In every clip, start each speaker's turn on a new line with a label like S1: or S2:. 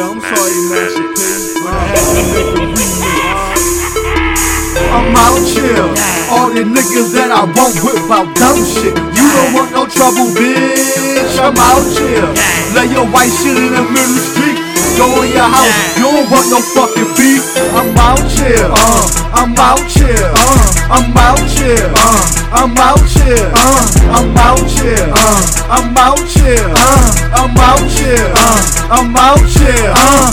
S1: I'm out here. All the niggas that I won't whip about dumb shit. You don't want no trouble, bitch. I'm out here. Lay your white shit in the middle of the street. Go in your house. You don't want no fucking beef. I'm out here. Uh, I'm out here. Uh, I'm out here. Uh, I'm out here. Uh, I'm out here. Uh, I'm out here. Uh, I'm out here. Uh, I'm out here. Uh,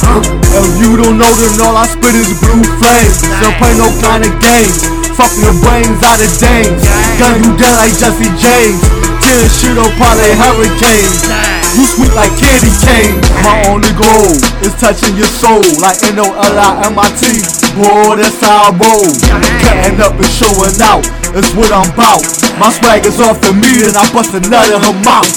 S1: if you don't know, then all I spit is blue flames. Don't play no kind of games. Fucking your brains out of dames. Gun you down like Jesse James. Tear shit up parlay hurricanes. You sweet like candy cane. My only goal is touching your soul like N-O-L-I-M-I-T. Boy, that's how I roll. Cutting up and showing out. That's what I'm about. My swag is off of me and I bust a nut in her mouth.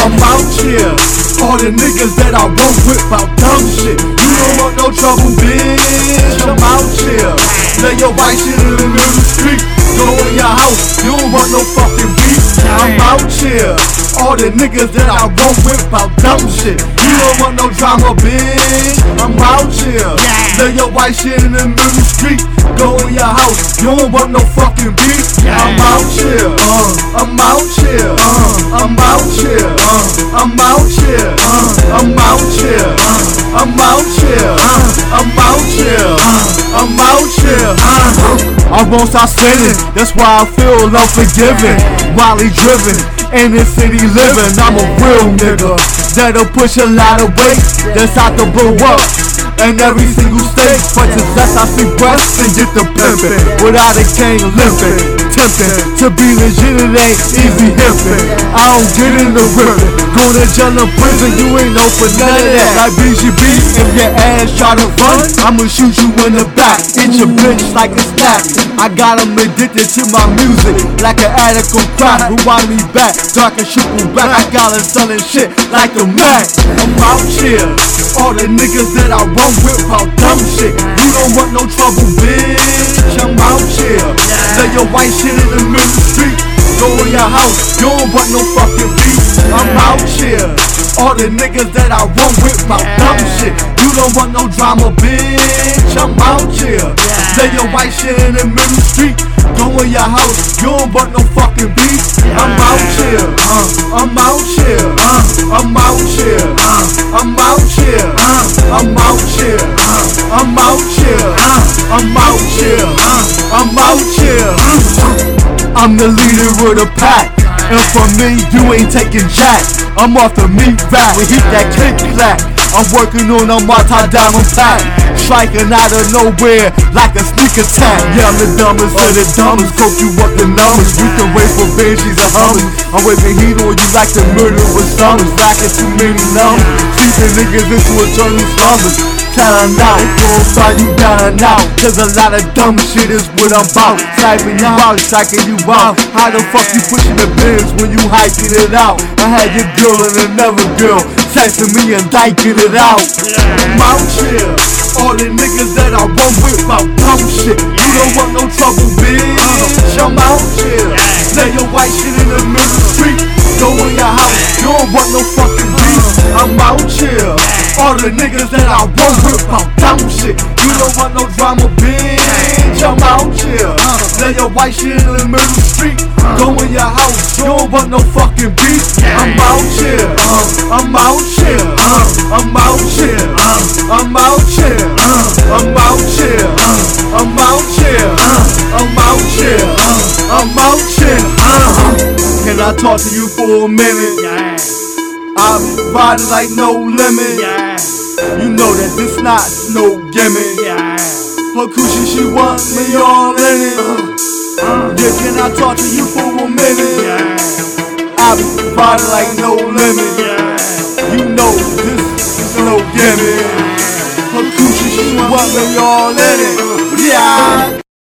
S1: I'm out here. All the niggas that I won't whip about dumb shit. You don't want no trouble, bitch. I'm out here. Lay your white shit in the middle of the street. Go in your house. You don't want no fucking beef. I'm out here. All the niggas that I won't whip about dumb shit. You don't want no drama, bitch. I'm out here. Lay your white shit in the middle of the street. Go in your house. You don't want no fucking beef here. Uh, I'm out here. Uh, I'm out here. Uh, I'm out here. Uh, I'm out here. Uh, I'm out here. Uh, I'm out here. Uh, I'm out here. Uh, I won't stop sinning. That's why I feel unforgiving. Wildly driven. In this city living, I'm a real nigga that'll push a lot of weight that's out to blow up in every single state. But to I see breasts and get the pimpin' without a cane limpin' tempting To be legit it ain't easy hippin' I don't get in the rippin' Go to jail or prison, you ain't know for none of that. Like BGB, if your ass try to run I'ma shoot you in the back, eat your bitch like a snack I got got 'em addicted to my music. Like an addict on crack, rewind me back? I can shoot you back, I got 'em selling shit like a Mac. I'm out here, all the niggas that I won't whip out dumb shit. You don't want no trouble, bitch. I'm out here, lay your white shit in the middle street Go in your house, you don't want no fucking beef. I'm out here, all the niggas that I won't whip out dumb shit. You don't want no drama, bitch. I'm out here, lay your white shit in the middle street Go in your house, you don't want no fucking beef. I'm out here, out here, I'm out here. I'm the leader of the pack. And for me, you ain't taking jack. I'm off the meat rack. We hit that click clack. I'm working on a multi-diamond pack. Striking out of nowhere like a sneak attack. Yeah, I'm the dumbest of the dumbest. Coach you up the numbers. You can wait for banshees and hummers. I'm waving heat on you like the murder with summers. Racking too many numbers. Sleeping niggas into eternal slumbers. Telling out, gon' start you down out. Cause a lot of dumb shit is what I'm about. Sniping you out, striking you out. How the fuck you pushing the bins when you hiking it out? I had your girl and another girl texting me and diking it out. Out here. All the niggas that I run with my dumb shit. You don't want no trouble, bitch. I'm out here. Lay your white shit in the middle of the street. Go in your house. You don't want no fucking beef. I'm out here. All the niggas that I won't whip out dumb shit. You don't want no drama, bitch. I'm out here. Lay your white shit in the middle the street. Go in your house. You don't want no fucking beef. I'm out here. I'm out here. I'm out here. I'm out here. I'm out here. I'm out here. I'm out here. I'm out here. Can I talk to you for a minute? I'm riding like no limit. You know that this not no gimmick. Her coochie, she want me all in it. Uh-huh. Yeah, can I talk to you for a minute? Yeah. I'm riding like no limit.